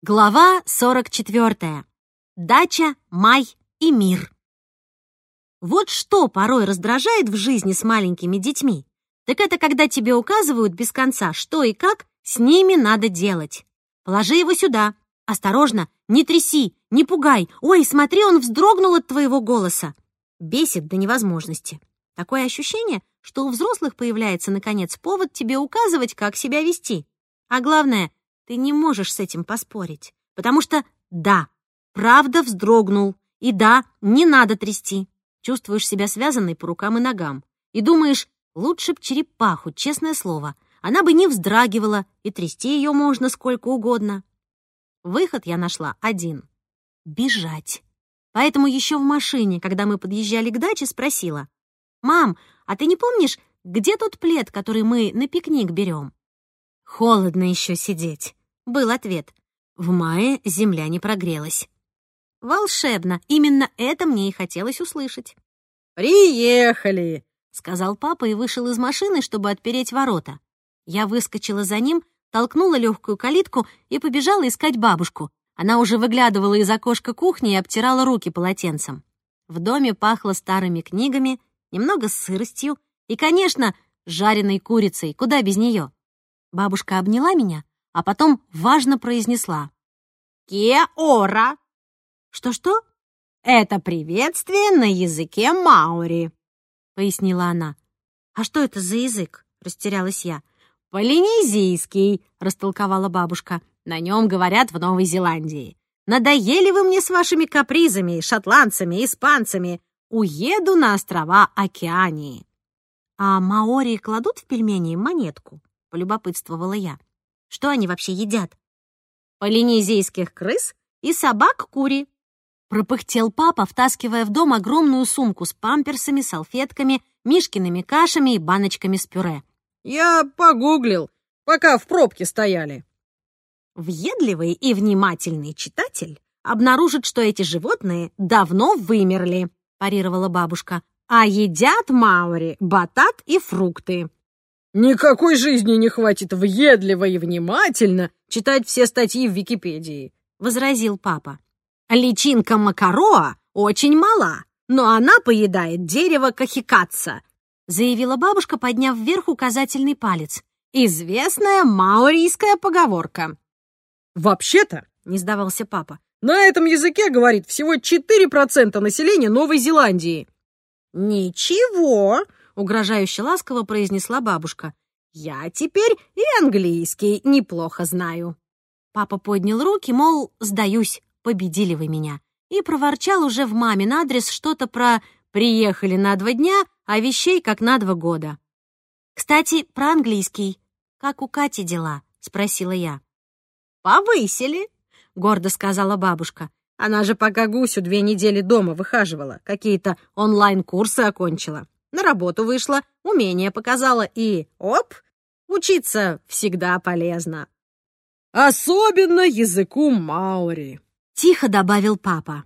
Глава 44. Дача, май и мир. Вот что порой раздражает в жизни с маленькими детьми, так это когда тебе указывают без конца, что и как с ними надо делать. Положи его сюда. Осторожно, не тряси, не пугай. Ой, смотри, он вздрогнул от твоего голоса. Бесит до невозможности. Такое ощущение, что у взрослых появляется, наконец, повод тебе указывать, как себя вести. А главное, ты не можешь с этим поспорить, потому что да, правда вздрогнул, и да, не надо трясти. Чувствуешь себя связанной по рукам и ногам. И думаешь, лучше б черепаху, честное слово. Она бы не вздрагивала, и трясти ее можно сколько угодно. Выход я нашла один — бежать. Поэтому еще в машине, когда мы подъезжали к даче, спросила. «Мам, а ты не помнишь, где тот плед, который мы на пикник берем?» «Холодно еще сидеть», был ответ. В мае земля не прогрелась. Волшебно, именно это мне и хотелось услышать. «Приехали!» — сказал папа и вышел из машины, чтобы отпереть ворота. Я выскочила за ним, толкнула легкую калитку и побежала искать бабушку. Она уже выглядывала из окошка кухни и обтирала руки полотенцем. В доме пахло старыми книгами, немного сыростью и, конечно, жареной курицей, куда без нее. Бабушка обняла меня, а потом важно произнесла. «Кеора!» «Что-что?» «Это приветствие на языке маори», — пояснила она. «А что это за язык?» — растерялась я. «Полинезийский», — растолковала бабушка. «На нем говорят в Новой Зеландии. Надоели вы мне с вашими капризами, шотландцами, испанцами. Уеду на острова Океании». «А маори кладут в пельмени монетку?» — полюбопытствовала я. Что они вообще едят? Полинезийских крыс и собак-кури. Пропыхтел папа, втаскивая в дом огромную сумку с памперсами, салфетками, мишкиными кашами и баночками с пюре. Я погуглил, пока в пробке стояли. Въедливый и внимательный читатель обнаружит, что эти животные давно вымерли, парировала бабушка, а едят маори батат и фрукты. Никакой жизни не хватит въедливо и внимательно читать все статьи в Википедии, возразил папа. Личинка Макароа очень мала, но она поедает дерево кахикатса, заявила бабушка, подняв вверх указательный палец. Известная маорийская поговорка. Вообще-то, не сдавался папа, на этом языке говорит всего 4% населения Новой Зеландии. Ничего, угрожающе ласково произнесла бабушка. «Я теперь и английский неплохо знаю». Папа поднял руки, мол, сдаюсь, победили вы меня, и проворчал уже в мамин адрес что-то про «приехали на два дня, а вещей как на два года». «Кстати, про английский. Как у Кати дела?» — спросила я. «Повысили», — гордо сказала бабушка. Она же пока Гусю две недели дома выхаживала, какие-то онлайн-курсы окончила на работу вышла, умение показала и, оп, учиться всегда полезно. Особенно языку маори, тихо добавил папа.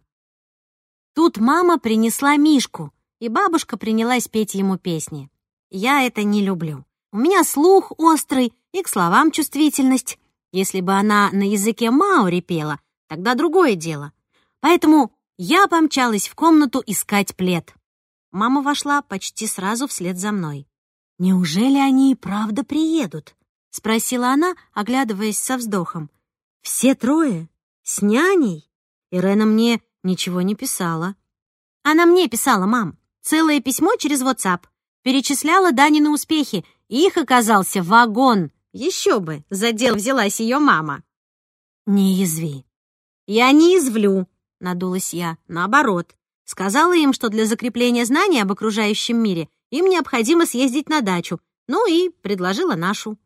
Тут мама принесла Мишку, и бабушка принялась петь ему песни. Я это не люблю. У меня слух острый и к словам чувствительность. Если бы она на языке маори пела, тогда другое дело. Поэтому я помчалась в комнату искать плед. Мама вошла почти сразу вслед за мной. «Неужели они и правда приедут?» — спросила она, оглядываясь со вздохом. «Все трое? С няней?» Ирена мне ничего не писала. «Она мне писала, мам. Целое письмо через WhatsApp. Перечисляла Данины успехи. Их оказался вагон. Еще бы, за дело взялась ее мама». «Не язви». «Я не извлю», — надулась я. «Наоборот, Сказала им, что для закрепления знаний об окружающем мире им необходимо съездить на дачу, ну и предложила нашу.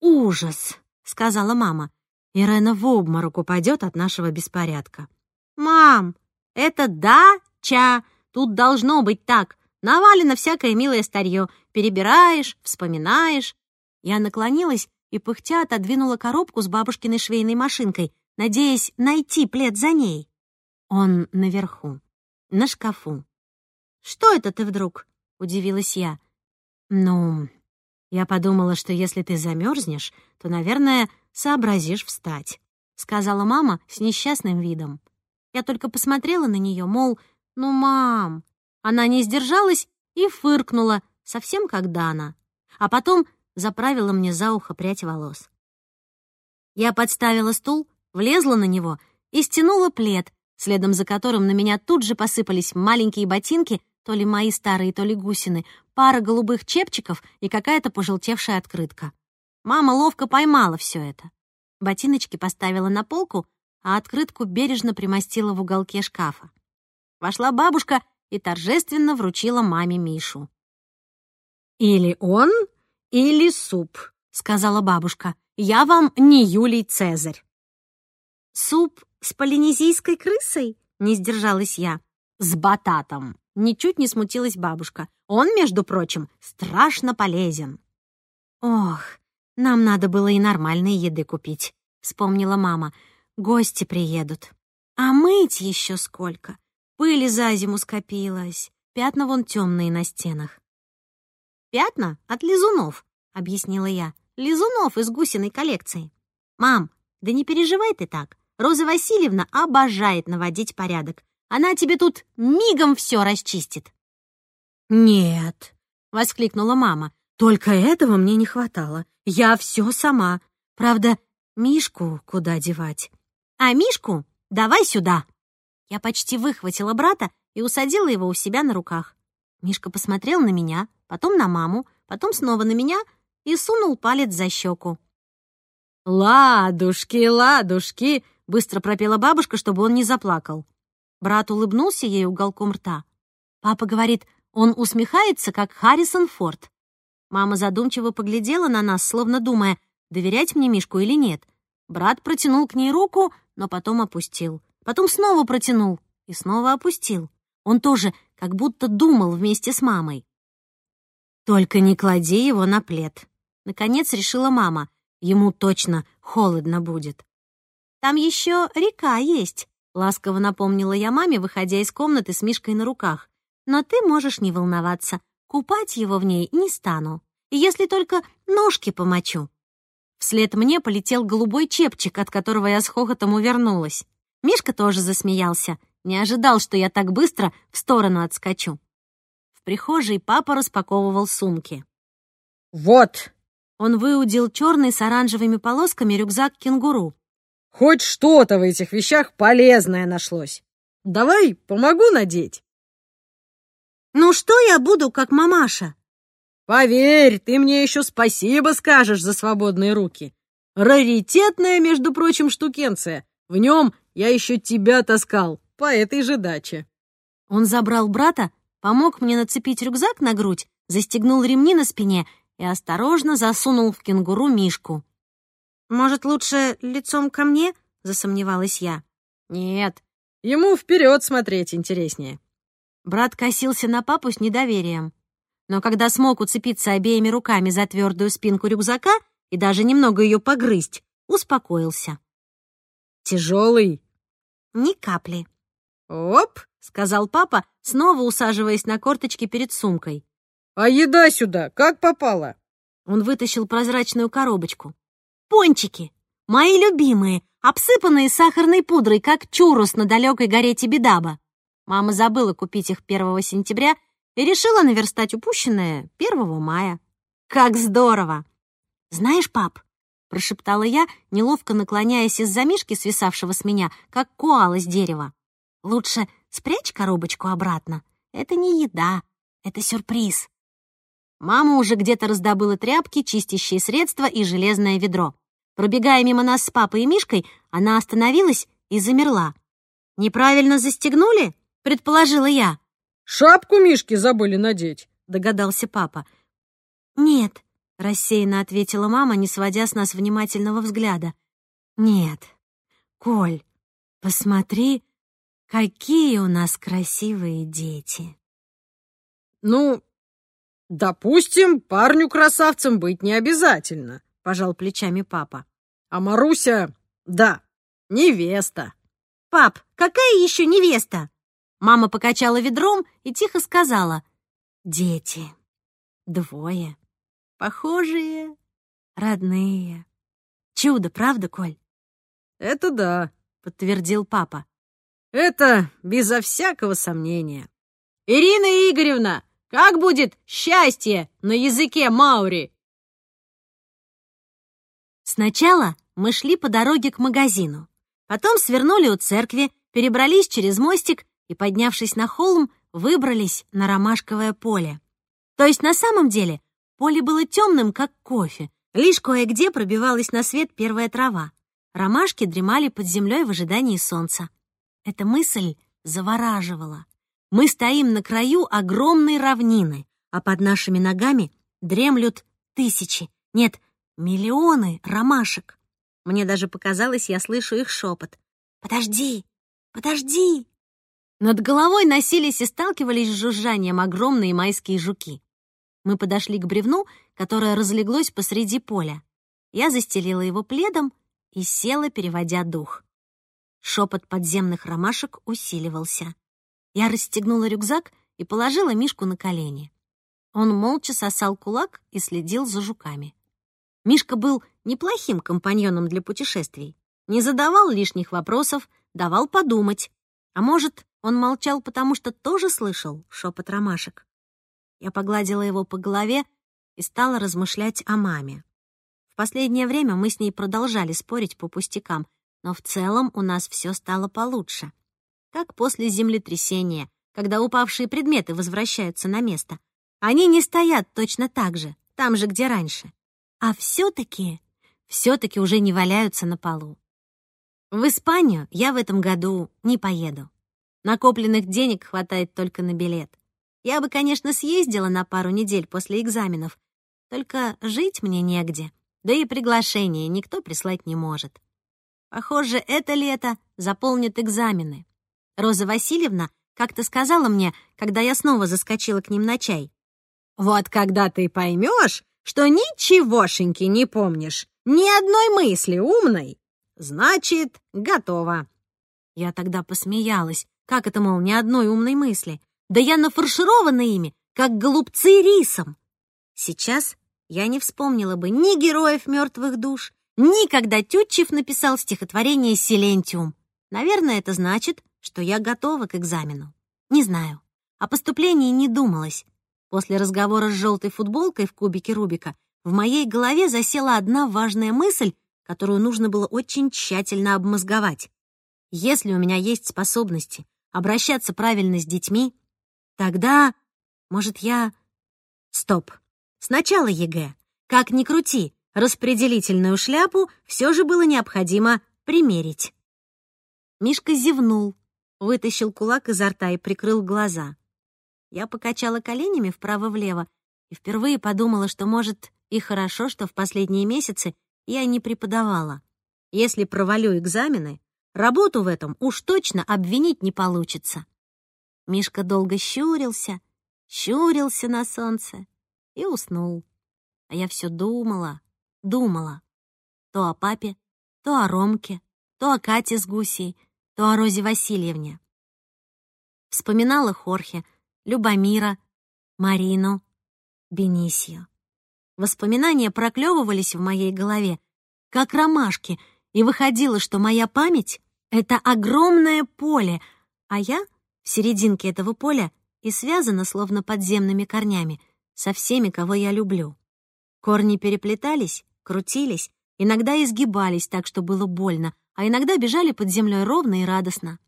«Ужас!» — сказала мама. «Ирена в обморок упадет от нашего беспорядка». «Мам, это дача! Тут должно быть так. Навалено всякое милое старье. Перебираешь, вспоминаешь». Я наклонилась и пыхтя отодвинула коробку с бабушкиной швейной машинкой, надеясь найти плед за ней. Он наверху на шкафу. «Что это ты вдруг?» — удивилась я. «Ну, я подумала, что если ты замерзнешь, то, наверное, сообразишь встать», — сказала мама с несчастным видом. Я только посмотрела на нее, мол, ну, мам. Она не сдержалась и фыркнула, совсем как Дана. А потом заправила мне за ухо прядь волос. Я подставила стул, влезла на него и стянула плед, следом за которым на меня тут же посыпались маленькие ботинки, то ли мои старые, то ли гусины, пара голубых чепчиков и какая-то пожелтевшая открытка. Мама ловко поймала все это. Ботиночки поставила на полку, а открытку бережно примостила в уголке шкафа. Вошла бабушка и торжественно вручила маме Мишу. «Или он, или суп», — сказала бабушка. «Я вам не Юлий Цезарь». «Суп с полинезийской крысой?» — не сдержалась я. «С бататом», — ничуть не смутилась бабушка. «Он, между прочим, страшно полезен». «Ох, нам надо было и нормальной еды купить», — вспомнила мама. «Гости приедут. А мыть еще сколько. Пыли за зиму скопилось. Пятна вон темные на стенах». «Пятна от лизунов», — объяснила я. «Лизунов из гусиной коллекции». «Мам, да не переживай ты так. Роза Васильевна обожает наводить порядок. Она тебе тут мигом все расчистит». «Нет», — воскликнула мама, — «только этого мне не хватало. Я все сама. Правда, Мишку куда девать?» «А Мишку давай сюда». Я почти выхватила брата и усадила его у себя на руках. Мишка посмотрел на меня, потом на маму, потом снова на меня и сунул палец за щеку. «Ладушки, ладушки!» — быстро пропела бабушка, чтобы он не заплакал. Брат улыбнулся ей уголком рта. Папа говорит, он усмехается, как Харрисон Форд. Мама задумчиво поглядела на нас, словно думая, доверять мне Мишку или нет. Брат протянул к ней руку, но потом опустил. Потом снова протянул и снова опустил. Он тоже как будто думал вместе с мамой. «Только не клади его на плед», — наконец решила мама. «Ему точно холодно будет». «Там еще река есть», — ласково напомнила я маме, выходя из комнаты с Мишкой на руках. «Но ты можешь не волноваться. Купать его в ней не стану, если только ножки помочу». Вслед мне полетел голубой чепчик, от которого я с хохотом увернулась. Мишка тоже засмеялся. Не ожидал, что я так быстро в сторону отскочу. В прихожей папа распаковывал сумки. «Вот!» Он выудил черный с оранжевыми полосками рюкзак кенгуру. «Хоть что-то в этих вещах полезное нашлось. Давай помогу надеть». «Ну что я буду, как мамаша?» «Поверь, ты мне еще спасибо скажешь за свободные руки. Раритетная, между прочим, штукенция. В нем я еще тебя таскал по этой же даче». Он забрал брата, помог мне нацепить рюкзак на грудь, застегнул ремни на спине и осторожно засунул в кенгуру мишку. «Может, лучше лицом ко мне?» — засомневалась я. «Нет, ему вперед смотреть интереснее». Брат косился на папу с недоверием. Но когда смог уцепиться обеими руками за твердую спинку рюкзака и даже немного ее погрызть, успокоился. «Тяжелый?» «Ни капли». «Оп!» — сказал папа, снова усаживаясь на корточки перед сумкой. «А еда сюда как попала?» Он вытащил прозрачную коробочку. «Пончики! Мои любимые, обсыпанные сахарной пудрой, как чурус на далекой горе Тибидаба. Мама забыла купить их 1 сентября и решила наверстать упущенное 1 мая. Как здорово! Знаешь, пап, прошептала я, неловко наклоняясь из-за мишки, свисавшего с меня, как коала с дерева. Лучше спрячь коробочку обратно. Это не еда, это сюрприз. Мама уже где-то раздобыла тряпки, чистящие средства и железное ведро. Пробегая мимо нас с папой и Мишкой, она остановилась и замерла. «Неправильно застегнули?» — предположила я. «Шапку Мишки забыли надеть», — догадался папа. «Нет», — рассеянно ответила мама, не сводя с нас внимательного взгляда. «Нет. Коль, посмотри, какие у нас красивые дети». «Ну, допустим, парню-красавцем быть не обязательно», — пожал плечами папа. «А Маруся, да, невеста». «Пап, какая еще невеста?» Мама покачала ведром и тихо сказала. «Дети. Двое. Похожие, родные. Чудо, правда, Коль?» это да», — подтвердил папа. «Это безо всякого сомнения. Ирина Игоревна, как будет счастье на языке Маури?» Сначала мы шли по дороге к магазину. Потом свернули у церкви, перебрались через мостик и, поднявшись на холм, выбрались на ромашковое поле. То есть на самом деле поле было темным, как кофе, лишь кое-где пробивалась на свет первая трава. Ромашки дремали под землей в ожидании солнца. Эта мысль завораживала. Мы стоим на краю огромной равнины, а под нашими ногами дремлют тысячи, нет, миллионы ромашек. Мне даже показалось, я слышу их шепот. «Подожди! Подожди!» Над головой носились и сталкивались с жужжанием огромные майские жуки. Мы подошли к бревну, которое разлеглось посреди поля. Я застелила его пледом и села, переводя дух. Шепот подземных ромашек усиливался. Я расстегнула рюкзак и положила Мишку на колени. Он молча сосал кулак и следил за жуками. Мишка был неплохим компаньоном для путешествий. Не задавал лишних вопросов, давал подумать. А может, он молчал, потому что тоже слышал шепот ромашек. Я погладила его по голове и стала размышлять о маме. В последнее время мы с ней продолжали спорить по пустякам, но в целом у нас все стало получше. Как после землетрясения, когда упавшие предметы возвращаются на место. Они не стоят точно так же, там же, где раньше а все-таки, все-таки уже не валяются на полу. В Испанию я в этом году не поеду. Накопленных денег хватает только на билет. Я бы, конечно, съездила на пару недель после экзаменов, только жить мне негде, да и приглашение никто прислать не может. Похоже, это лето заполнит экзамены. Роза Васильевна как-то сказала мне, когда я снова заскочила к ним на чай. «Вот когда ты поймешь, что ничегошеньки не помнишь, ни одной мысли умной, значит, готово. Я тогда посмеялась. Как это, мол, ни одной умной мысли? Да я нафарширована ими, как голубцы рисом. Сейчас я не вспомнила бы ни героев мертвых душ, ни когда Тютчев написал стихотворение «Силентиум». Наверное, это значит, что я готова к экзамену. Не знаю. О поступлении не думалось. После разговора с желтой футболкой в кубике Рубика в моей голове засела одна важная мысль, которую нужно было очень тщательно обмозговать. Если у меня есть способности обращаться правильно с детьми, тогда, может, я... Стоп. Сначала ЕГЭ. Как ни крути, распределительную шляпу все же было необходимо примерить. Мишка зевнул, вытащил кулак изо рта и прикрыл глаза. Я покачала коленями вправо-влево и впервые подумала, что, может, и хорошо, что в последние месяцы я не преподавала. Если провалю экзамены, работу в этом уж точно обвинить не получится. Мишка долго щурился, щурился на солнце и уснул. А я все думала, думала. То о папе, то о Ромке, то о Кате с гусей, то о Розе Васильевне. Вспоминала Хорхе, Любомира, Марину, Бенисию. Воспоминания проклевывались в моей голове, как ромашки, и выходило, что моя память — это огромное поле, а я в серединке этого поля и связана, словно подземными корнями, со всеми, кого я люблю. Корни переплетались, крутились, иногда изгибались так, что было больно, а иногда бежали под землей ровно и радостно.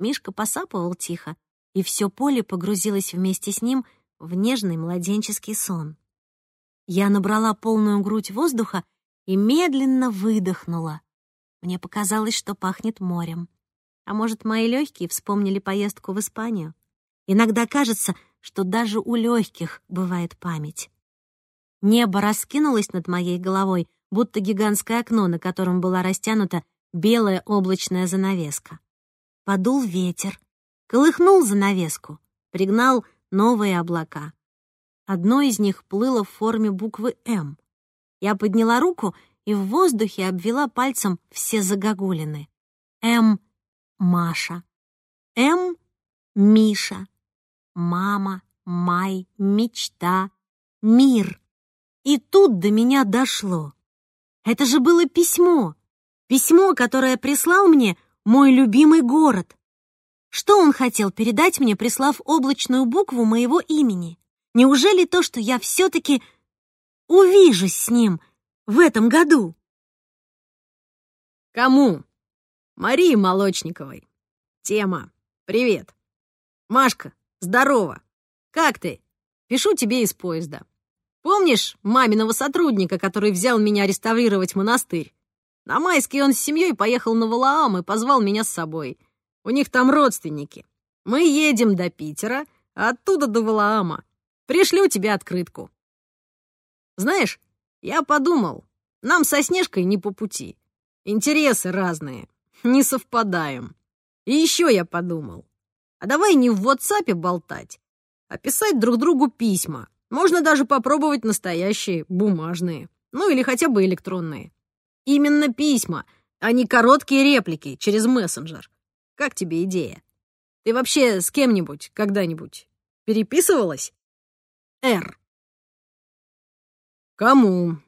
Мишка посапывал тихо, и все поле погрузилось вместе с ним в нежный младенческий сон. Я набрала полную грудь воздуха и медленно выдохнула. Мне показалось, что пахнет морем. А может, мои легкие вспомнили поездку в Испанию? Иногда кажется, что даже у легких бывает память. Небо раскинулось над моей головой, будто гигантское окно, на котором была растянута белая облачная занавеска. Подул ветер, колыхнул занавеску, пригнал новые облака. Одно из них плыло в форме буквы «М». Я подняла руку и в воздухе обвела пальцем все загогулины. М — Маша. М — Миша. Мама, Май, мечта, мир. И тут до меня дошло. Это же было письмо. Письмо, которое прислал мне мой любимый город. Что он хотел передать мне, прислав облачную букву моего имени? Неужели то, что я все-таки увижусь с ним в этом году? Кому? Марии Молочниковой. Тема. Привет. Машка, здорово. Как ты? Пишу тебе из поезда. Помнишь маминого сотрудника, который взял меня реставрировать монастырь? На майский он с семьей поехал на Валаам и позвал меня с собой. У них там родственники. Мы едем до Питера, а оттуда до Валаама. Пришлю тебе открытку. Знаешь, я подумал, нам со Снежкой не по пути. Интересы разные, не совпадаем. И еще я подумал, а давай не в WhatsApp болтать, а писать друг другу письма. Можно даже попробовать настоящие, бумажные, ну или хотя бы электронные. Именно письма, а не короткие реплики через мессенджер. Как тебе идея? Ты вообще с кем-нибудь когда-нибудь переписывалась? Р. Кому?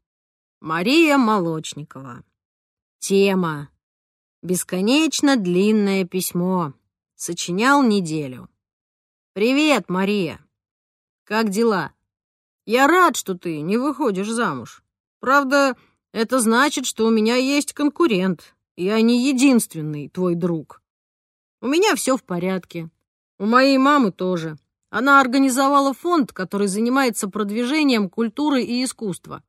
Мария Молочникова. Тема. Бесконечно длинное письмо. Сочинял неделю. Привет, Мария. Как дела? Я рад, что ты не выходишь замуж. Правда, это значит, что у меня есть конкурент. Я не единственный твой друг. У меня все в порядке. У моей мамы тоже. Она организовала фонд, который занимается продвижением культуры и искусства.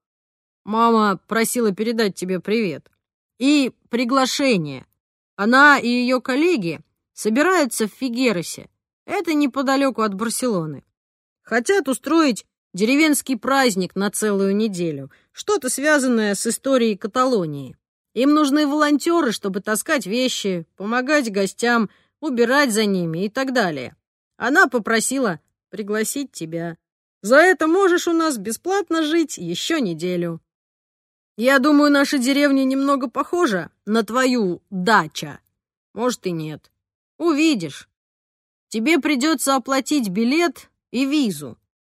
Мама просила передать тебе привет. И приглашение. Она и ее коллеги собираются в Фигеросе. Это неподалеку от Барселоны. Хотят устроить деревенский праздник на целую неделю, что-то связанное с историей Каталонии. Им нужны волонтеры, чтобы таскать вещи, помогать гостям, убирать за ними и так далее. Она попросила пригласить тебя. За это можешь у нас бесплатно жить еще неделю. Я думаю, наша деревня немного похожа на твою дача. Может и нет. Увидишь. Тебе придется оплатить билет и визу.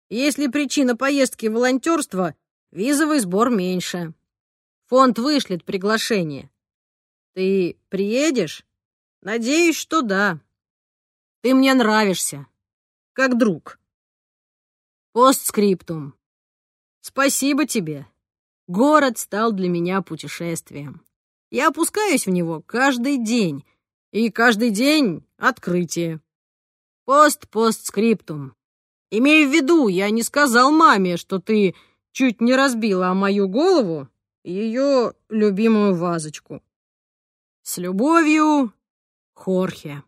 Если причина поездки волонтерство, визовый сбор меньше. Фонд вышлет приглашение. Ты приедешь? Надеюсь, что да. Ты мне нравишься, как друг. Постскриптум. Спасибо тебе. Город стал для меня путешествием. Я опускаюсь в него каждый день, и каждый день открытие. Пост-постскриптум. Имею в виду, я не сказал маме, что ты чуть не разбила мою голову ее любимую вазочку. С любовью, Хорхе.